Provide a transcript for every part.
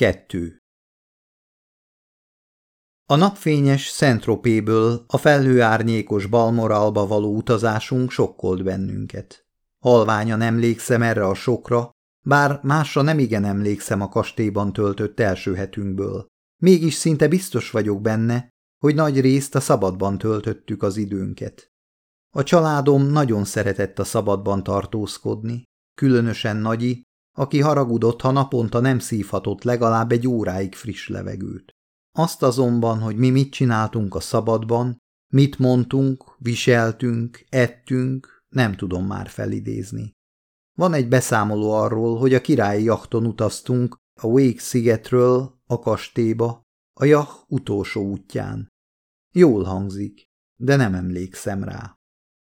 Kettő. A napfényes Szentropéből a felhőárnyékos Balmoralba való utazásunk sokkolt bennünket. Halványan emlékszem erre a sokra, bár másra nem igen emlékszem a kastélyban töltött első hetünkből. Mégis szinte biztos vagyok benne, hogy nagy részt a szabadban töltöttük az időnket. A családom nagyon szeretett a szabadban tartózkodni, különösen Nagyi, aki haragudott, ha naponta nem szívhatott legalább egy óráig friss levegőt. Azt azonban, hogy mi mit csináltunk a szabadban, mit mondtunk, viseltünk, ettünk, nem tudom már felidézni. Van egy beszámoló arról, hogy a királyi jachton utaztunk a Wake szigetről a kastélyba, a jah utolsó útján. Jól hangzik, de nem emlékszem rá.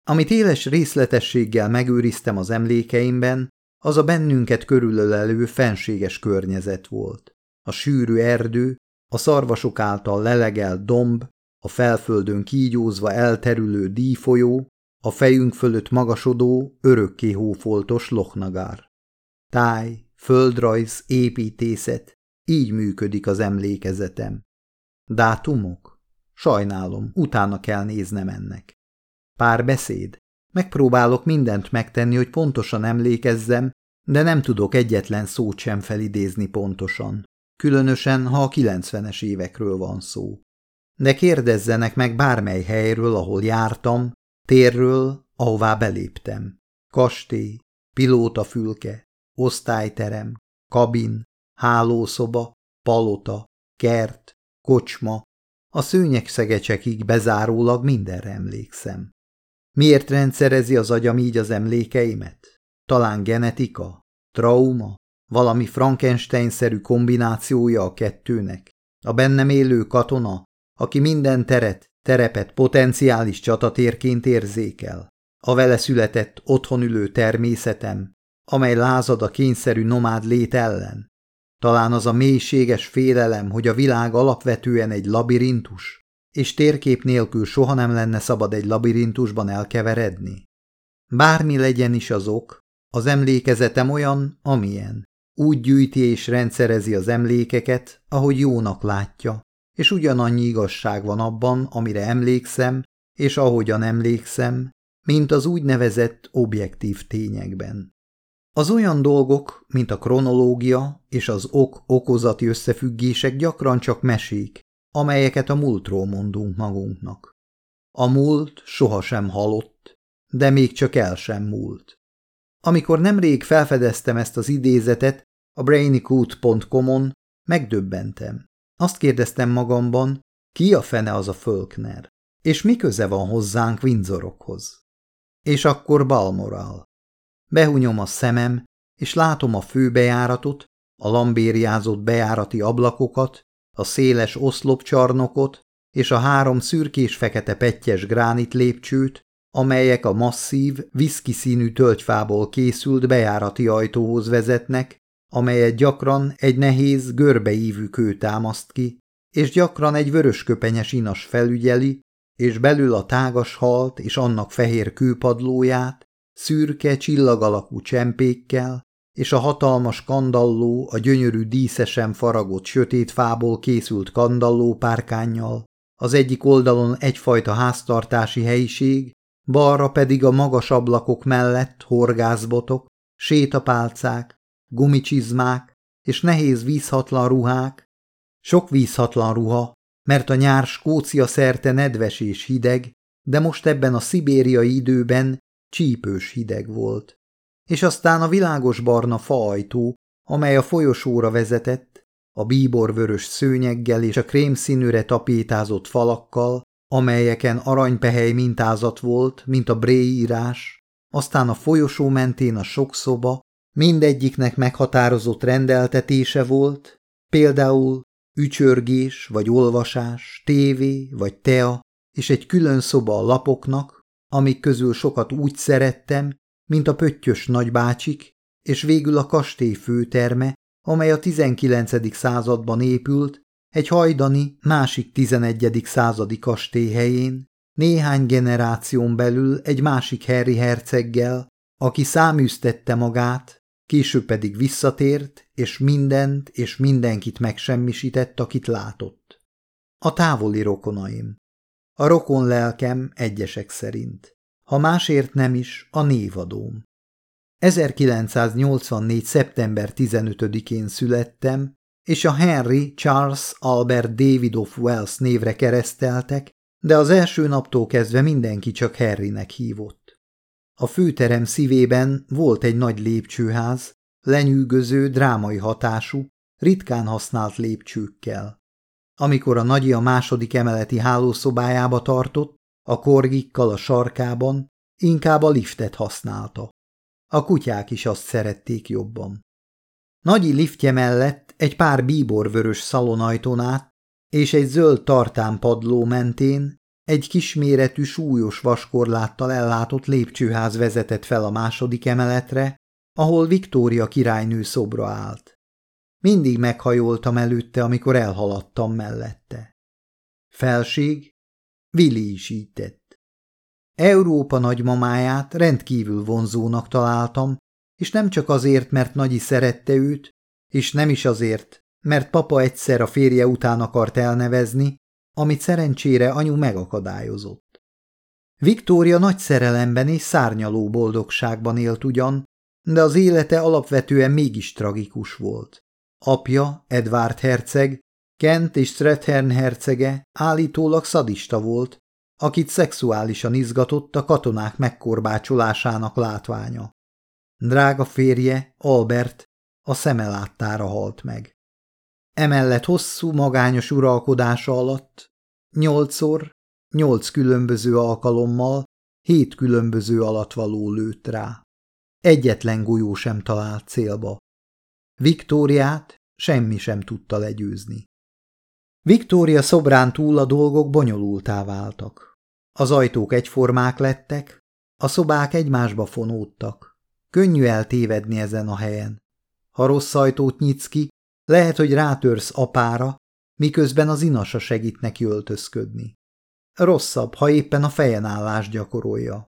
Amit éles részletességgel megőriztem az emlékeimben, az a bennünket körülölelő fenséges környezet volt. A sűrű erdő, a szarvasok által lelegelt domb, a felföldön kígyózva elterülő díjfolyó, a fejünk fölött magasodó, örökké hófoltos lochnagár. Táj, földrajz, építészet, így működik az emlékezetem. Dátumok? Sajnálom, utána kell néznem ennek. Pár beszéd. Megpróbálok mindent megtenni, hogy pontosan emlékezzem, de nem tudok egyetlen szót sem felidézni pontosan. Különösen, ha a 90-es évekről van szó. De kérdezzenek meg bármely helyről, ahol jártam, térről, ahová beléptem. Kastély, pilótafülke, osztályterem, kabin, hálószoba, palota, kert, kocsma, a szőnyegszegecsekig bezárólag mindenre emlékszem. Miért rendszerezi az agyam így az emlékeimet? Talán genetika? Trauma? Valami Frankenstein-szerű kombinációja a kettőnek? A bennem élő katona, aki minden teret, terepet potenciális csatatérként érzékel? A vele született, otthon ülő természetem, amely lázad a kényszerű nomád lét ellen? Talán az a mélységes félelem, hogy a világ alapvetően egy labirintus, és térkép nélkül soha nem lenne szabad egy labirintusban elkeveredni? Bármi legyen is az ok, az emlékezetem olyan, amilyen. Úgy gyűjti és rendszerezi az emlékeket, ahogy jónak látja, és ugyanannyi igazság van abban, amire emlékszem, és ahogyan emlékszem, mint az úgynevezett objektív tényekben. Az olyan dolgok, mint a kronológia és az ok-okozati összefüggések gyakran csak mesék, amelyeket a múltról mondunk magunknak. A múlt sohasem halott, de még csak el sem múlt. Amikor nemrég felfedeztem ezt az idézetet a brainycoot.com-on, megdöbbentem. Azt kérdeztem magamban, ki a fene az a Fölkner, és mi köze van hozzánk Windsorokhoz. És akkor Balmoral. Behunyom a szemem, és látom a főbejáratot, a lambériázott bejárati ablakokat, a széles oszlopcsarnokot és a három szürkés-fekete pettyes gránit lépcsőt, amelyek a masszív, viszki színű tölgyfából készült bejárati ajtóhoz vezetnek, amelyet gyakran egy nehéz, görbeívű kő támaszt ki, és gyakran egy vörösköpenyes inas felügyeli, és belül a tágas halt és annak fehér kőpadlóját, szürke, csillagalakú csempékkel, és a hatalmas kandalló a gyönyörű díszesen faragott sötét fából készült kandalló párkányjal, az egyik oldalon egyfajta háztartási helyiség, balra pedig a magas ablakok mellett horgászbotok, sétapálcák, gumicsizmák és nehéz vízhatlan ruhák, sok vízhatlan ruha, mert a nyár Skócia szerte nedves és hideg, de most ebben a szibériai időben csípős hideg volt. És aztán a világos barna faajtó, amely a folyosóra vezetett, a bíborvörös szőnyeggel és a krémszínűre tapétázott falakkal, amelyeken aranypehely mintázat volt, mint a Bré írás, aztán a folyosó mentén a sok szoba, mindegyiknek meghatározott rendeltetése volt, például ücsörgés vagy olvasás, tévé vagy tea, és egy külön szoba a lapoknak, amik közül sokat úgy szerettem, mint a pöttyös nagybácsik, és végül a kastély főterme, amely a 19. században épült, egy hajdani, másik 11. századi kastély helyén, néhány generáción belül egy másik Harry herceggel, aki száműztette magát, később pedig visszatért, és mindent és mindenkit megsemmisített, akit látott. A távoli rokonaim. A rokon lelkem egyesek szerint. Ha másért nem is, a névadóm. 1984. szeptember 15-én születtem, és a Henry Charles Albert David of Wells névre kereszteltek, de az első naptól kezdve mindenki csak Harrynek hívott. A főterem szívében volt egy nagy lépcsőház, lenyűgöző, drámai hatású, ritkán használt lépcsőkkel. Amikor a nagyi a második emeleti hálószobájába tartott, a korgikkal a sarkában, inkább a liftet használta. A kutyák is azt szerették jobban. Nagyi liftje mellett egy pár bíborvörös szalonajtón át és egy zöld tartánpadló mentén egy kisméretű súlyos vaskorláttal ellátott lépcsőház vezetett fel a második emeletre, ahol Viktória királynő szobra állt. Mindig meghajoltam előtte, amikor elhaladtam mellette. Felség, Vili is így tett. Európa nagymamáját rendkívül vonzónak találtam, és nem csak azért, mert Nagyi szerette őt, és nem is azért, mert papa egyszer a férje után akart elnevezni, amit szerencsére anyu megakadályozott. Viktória nagy szerelemben és szárnyaló boldogságban élt ugyan, de az élete alapvetően mégis tragikus volt. Apja, Edward herceg, Kent és Strathern hercege állítólag szadista volt, akit szexuálisan izgatott a katonák megkorbácsolásának látványa. Drága férje, Albert, a szeme láttára halt meg. Emellett hosszú, magányos uralkodása alatt nyolcszor, nyolc különböző alkalommal, hét különböző való lőtt rá. Egyetlen golyó sem talált célba. Viktóriát semmi sem tudta legyőzni. Viktória szobrán túl a dolgok bonyolultá váltak. Az ajtók egyformák lettek, a szobák egymásba fonódtak. Könnyű eltévedni ezen a helyen. Ha rossz ajtót nyitsz ki, lehet, hogy rátörsz apára, miközben az inasa segít neki öltözködni. Rosszabb, ha éppen a fejen állás gyakorolja.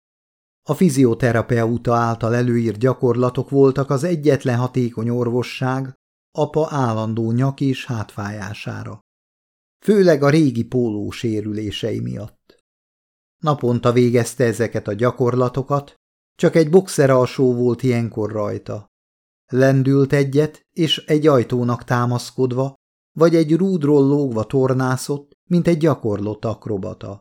A fizioterapeuta által előírt gyakorlatok voltak az egyetlen hatékony orvosság apa állandó nyak és hátfájására. Főleg a régi póló sérülései miatt. Naponta végezte ezeket a gyakorlatokat, csak egy boxer alsó volt ilyenkor rajta. Lendült egyet, és egy ajtónak támaszkodva, vagy egy rúdról lógva tornászott, mint egy gyakorlott akrobata.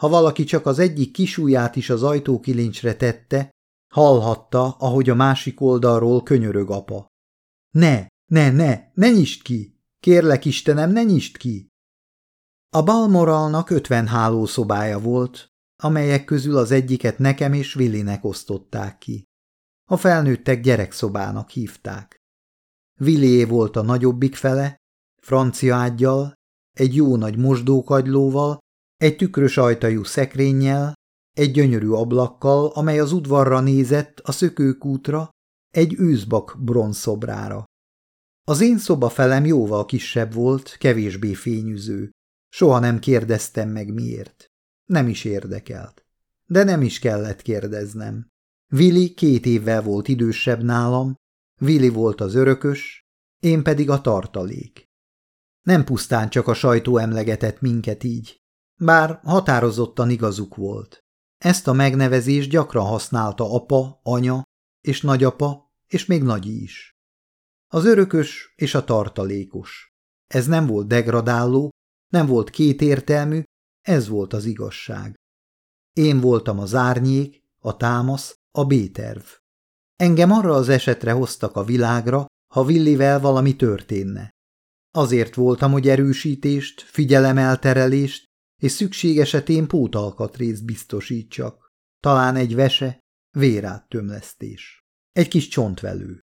Ha valaki csak az egyik kisúját is az ajtókilincsre tette, hallhatta, ahogy a másik oldalról könyörög apa. Ne, ne, ne, ne nyisd ki! Kérlek, Istenem, ne nyisd ki! A Balmoralnak ötven hálószobája volt, amelyek közül az egyiket nekem és Willinek osztották ki. A felnőttek gyerekszobának hívták. Willié volt a nagyobbik fele, francia ágyjal, egy jó nagy mosdókagylóval, egy tükrös ajtajú szekrényel, egy gyönyörű ablakkal, amely az udvarra nézett a szökőkútra, egy őzbak bronzszobrára. Az én szoba felem jóval kisebb volt, kevésbé fényűző. Soha nem kérdeztem meg miért. Nem is érdekelt. De nem is kellett kérdeznem. Vili két évvel volt idősebb nálam, Vili volt az örökös, én pedig a tartalék. Nem pusztán csak a sajtó emlegetett minket így, bár határozottan igazuk volt. Ezt a megnevezést gyakran használta apa, anya és nagyapa, és még nagyi is. Az örökös és a tartalékos. Ez nem volt degradáló, nem volt kétértelmű, ez volt az igazság. Én voltam az árnyék, a támasz, a B-terv. Engem arra az esetre hoztak a világra, ha Villivel valami történne. Azért voltam, hogy erősítést, figyelemelterelést és szükség esetén pótalkatrészt biztosítsak. Talán egy vese, véráttömlesztés. Egy kis csontvelő.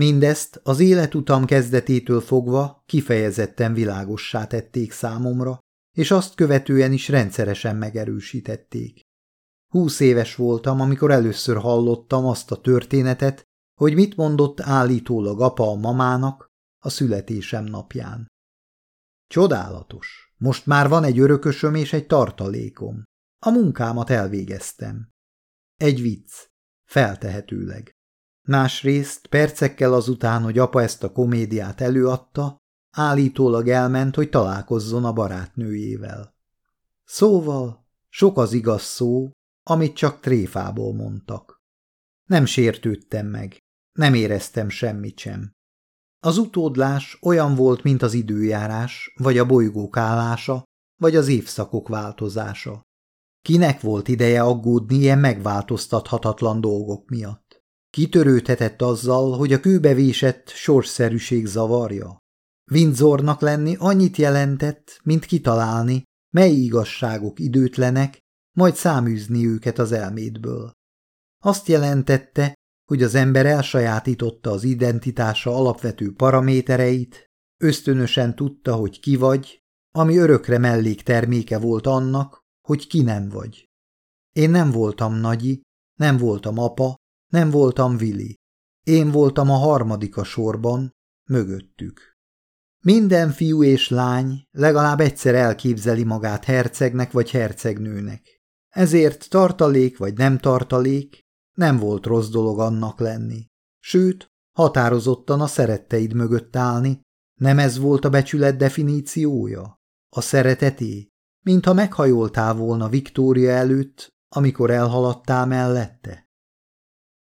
Mindezt az életutam kezdetétől fogva kifejezetten világossá tették számomra, és azt követően is rendszeresen megerősítették. Húsz éves voltam, amikor először hallottam azt a történetet, hogy mit mondott állítólag apa a mamának a születésem napján. Csodálatos! Most már van egy örökösöm és egy tartalékom. A munkámat elvégeztem. Egy vicc, feltehetőleg. Másrészt percekkel azután, hogy apa ezt a komédiát előadta, állítólag elment, hogy találkozzon a barátnőjével. Szóval sok az igaz szó, amit csak tréfából mondtak. Nem sértődtem meg, nem éreztem semmit sem. Az utódlás olyan volt, mint az időjárás, vagy a bolygók állása, vagy az évszakok változása. Kinek volt ideje aggódni ilyen megváltoztathatatlan dolgok miatt? Kitörődhetett azzal, hogy a kőbevésett sorsszerűség zavarja? Windsornak lenni annyit jelentett, mint kitalálni, mely igazságok időtlenek, majd száműzni őket az elmédből. Azt jelentette, hogy az ember elsajátította az identitása alapvető paramétereit, ösztönösen tudta, hogy ki vagy, ami örökre mellékterméke volt annak, hogy ki nem vagy. Én nem voltam nagyi, nem voltam apa, nem voltam Vili. Én voltam a harmadik a sorban, mögöttük. Minden fiú és lány legalább egyszer elképzeli magát hercegnek vagy hercegnőnek. Ezért tartalék vagy nem tartalék, nem volt rossz dolog annak lenni. Sőt, határozottan a szeretteid mögött állni, nem ez volt a becsület definíciója? A szereteté? Mintha meghajoltál volna Viktória előtt, amikor elhaladtál mellette?